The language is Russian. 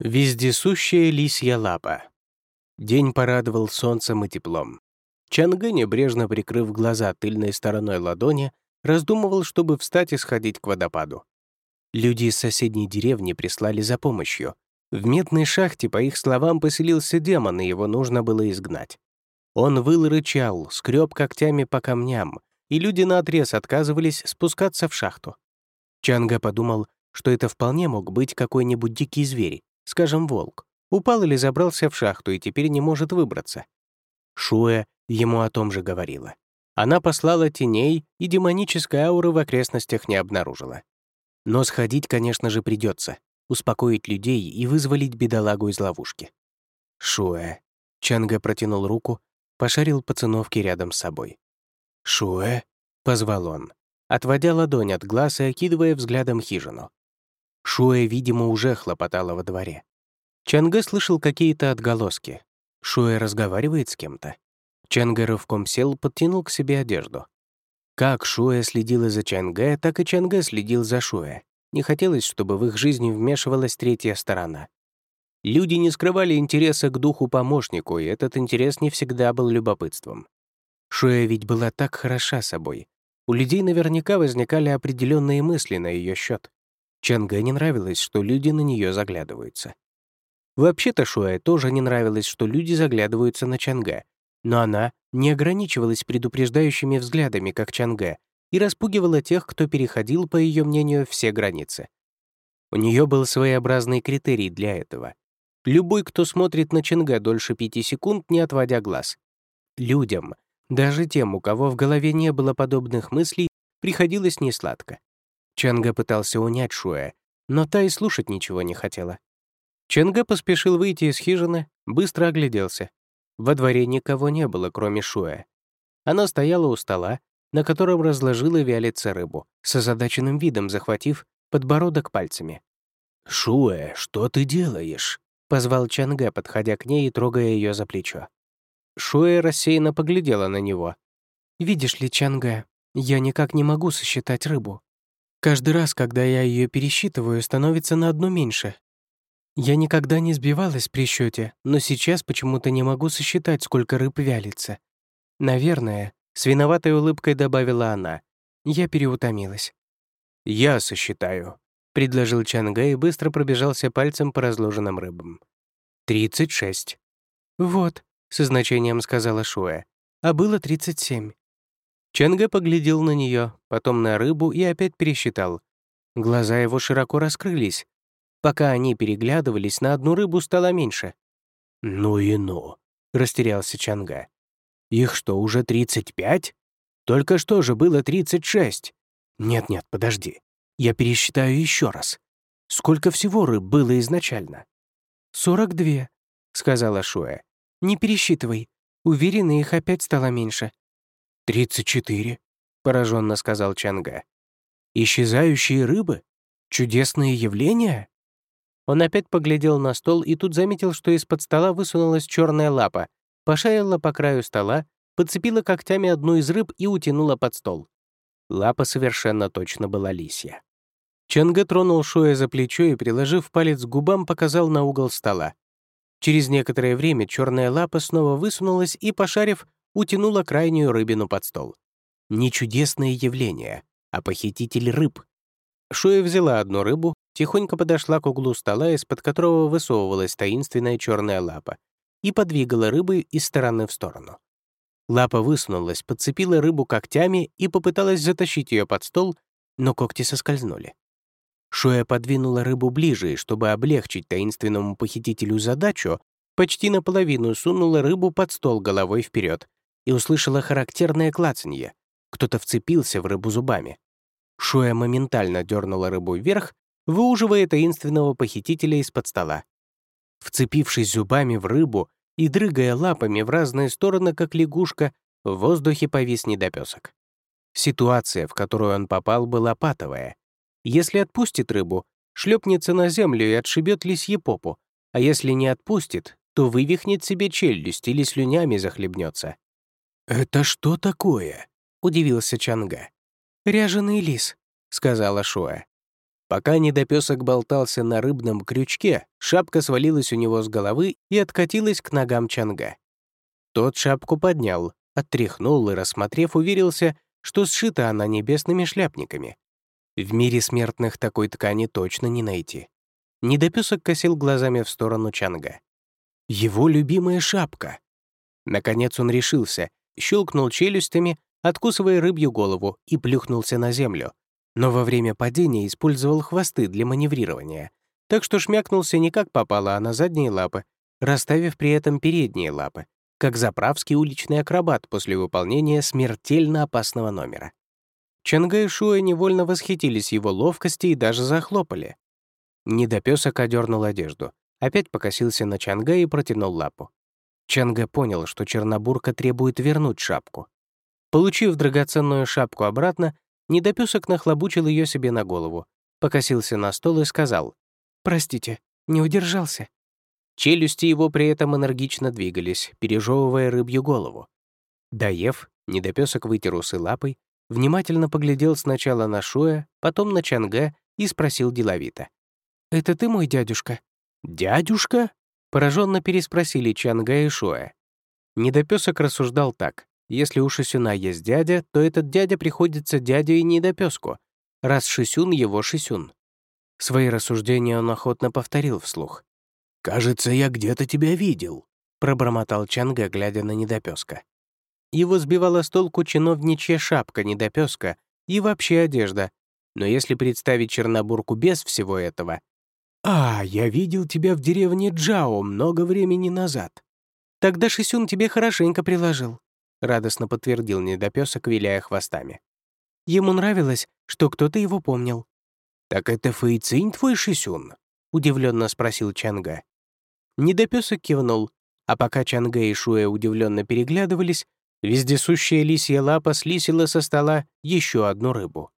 Вездесущая лисья лапа. День порадовал солнцем и теплом. Чангэ, небрежно прикрыв глаза тыльной стороной ладони, раздумывал, чтобы встать и сходить к водопаду. Люди из соседней деревни прислали за помощью. В медной шахте, по их словам, поселился демон, и его нужно было изгнать. Он выл рычал, скреб когтями по камням, и люди наотрез отказывались спускаться в шахту. Чанга подумал, что это вполне мог быть какой-нибудь дикий зверь, скажем, волк, упал или забрался в шахту и теперь не может выбраться. Шуэ ему о том же говорила. Она послала теней, и демонической ауры в окрестностях не обнаружила. Но сходить, конечно же, придется, успокоить людей и вызволить бедолагу из ловушки. Шуэ. Чанга протянул руку, пошарил по циновке рядом с собой. «Шуэ?» — позвал он, отводя ладонь от глаз и окидывая взглядом хижину. Шуэ, видимо, уже хлопотала во дворе. Чангэ слышал какие-то отголоски. Шуэ разговаривает с кем-то. Чангэ рывком сел, подтянул к себе одежду. Как Шуэ следила за Чангэ, так и Чангэ следил за Шуэ. Не хотелось, чтобы в их жизни вмешивалась третья сторона. Люди не скрывали интереса к духу-помощнику, и этот интерес не всегда был любопытством. Шуэ ведь была так хороша собой. У людей наверняка возникали определенные мысли на ее счет. Чангэ не нравилось, что люди на нее заглядываются. Вообще-то Шуэ тоже не нравилось, что люди заглядываются на Чангэ, но она не ограничивалась предупреждающими взглядами, как Чангэ, и распугивала тех, кто переходил, по ее мнению, все границы. У нее был своеобразный критерий для этого. Любой, кто смотрит на Чангэ дольше пяти секунд, не отводя глаз. Людям, даже тем, у кого в голове не было подобных мыслей, приходилось несладко. Чанга пытался унять Шуэ, но та и слушать ничего не хотела. Чанга поспешил выйти из хижины, быстро огляделся. Во дворе никого не было, кроме Шуэ. Она стояла у стола, на котором разложила вялиться рыбу, с озадаченным видом захватив подбородок пальцами. «Шуэ, что ты делаешь?» — позвал Чанга, подходя к ней и трогая ее за плечо. Шуэ рассеянно поглядела на него. «Видишь ли, Чанга, я никак не могу сосчитать рыбу. Каждый раз, когда я ее пересчитываю, становится на одну меньше. Я никогда не сбивалась при счете, но сейчас почему-то не могу сосчитать, сколько рыб вялится. Наверное, с виноватой улыбкой добавила она. Я переутомилась. «Я сосчитаю», — предложил Чанга и быстро пробежался пальцем по разложенным рыбам. «Тридцать шесть». «Вот», — со значением сказала Шуэ. «А было тридцать семь». Ченга поглядел на нее, потом на рыбу и опять пересчитал. Глаза его широко раскрылись. Пока они переглядывались, на одну рыбу стало меньше. «Ну и ну», — растерялся Чанга. «Их что, уже 35? Только что же было 36? Нет-нет, подожди. Я пересчитаю еще раз. Сколько всего рыб было изначально?» «Сорок две», — сказала Шуэ. «Не пересчитывай. Уверена, их опять стало меньше. «Тридцать четыре», — пораженно сказал Чанга. «Исчезающие рыбы? Чудесные явления?» Он опять поглядел на стол и тут заметил, что из-под стола высунулась черная лапа, пошарила по краю стола, подцепила когтями одну из рыб и утянула под стол. Лапа совершенно точно была лисья. Чанга тронул Шуя за плечо и, приложив палец к губам, показал на угол стола. Через некоторое время черная лапа снова высунулась и, пошарив, утянула крайнюю рыбину под стол. Не чудесное явление, а похититель рыб. Шуя взяла одну рыбу, тихонько подошла к углу стола, из-под которого высовывалась таинственная черная лапа, и подвигала рыбы из стороны в сторону. Лапа высунулась, подцепила рыбу когтями и попыталась затащить ее под стол, но когти соскользнули. Шуя подвинула рыбу ближе, и чтобы облегчить таинственному похитителю задачу, почти наполовину сунула рыбу под стол головой вперед и услышала характерное клацанье. Кто-то вцепился в рыбу зубами. Шуя моментально дернула рыбу вверх, выуживая таинственного похитителя из-под стола. Вцепившись зубами в рыбу и дрыгая лапами в разные стороны, как лягушка, в воздухе повис недопесок. Ситуация, в которую он попал, была патовая. Если отпустит рыбу, шлепнется на землю и отшибет лисье попу, а если не отпустит, то вывихнет себе челюсть или слюнями захлебнется. «Это что такое?» — удивился Чанга. «Ряженый лис», — сказала Шуэ. Пока недопесок болтался на рыбном крючке, шапка свалилась у него с головы и откатилась к ногам Чанга. Тот шапку поднял, оттряхнул и, рассмотрев, уверился, что сшита она небесными шляпниками. В мире смертных такой ткани точно не найти. Недопесок косил глазами в сторону Чанга. Его любимая шапка. Наконец он решился, щелкнул челюстями, откусывая рыбью голову, и плюхнулся на землю. Но во время падения использовал хвосты для маневрирования, так что шмякнулся не как попало, а на задние лапы, расставив при этом передние лапы, как заправский уличный акробат после выполнения смертельно опасного номера. Чанга и Шуэ невольно восхитились его ловкости и даже захлопали. Недопесок одернул одежду, опять покосился на Чанга и протянул лапу. Чанга понял, что Чернобурка требует вернуть шапку. Получив драгоценную шапку обратно, недопесок нахлобучил ее себе на голову, покосился на стол и сказал «Простите, не удержался». Челюсти его при этом энергично двигались, пережевывая рыбью голову. Доев, недопесок вытер усы лапой, внимательно поглядел сначала на Шуя, потом на Чанга и спросил деловито. «Это ты мой дядюшка?» «Дядюшка?» — пораженно переспросили Чанга и Шуя. Недопесок рассуждал так. Если у Шисюна есть дядя, то этот дядя приходится дяде и недопеску, раз Шисюн — его Шисюн. Свои рассуждения он охотно повторил вслух. «Кажется, я где-то тебя видел», — пробормотал Чанга, глядя на недопеска. Его сбивала с толку чиновничья шапка недопеска и вообще одежда, но если представить Чернобурку без всего этого... «А, я видел тебя в деревне Джао много времени назад. Тогда Шисюн тебе хорошенько приложил», — радостно подтвердил недопесок, виляя хвостами. Ему нравилось, что кто-то его помнил. «Так это Фэйцинь твой Шисюн?» — удивленно спросил Чанга. Недопесок кивнул, а пока Чанга и Шуэ удивленно переглядывались, вездесущая лисья лапа слисила со стола еще одну рыбу.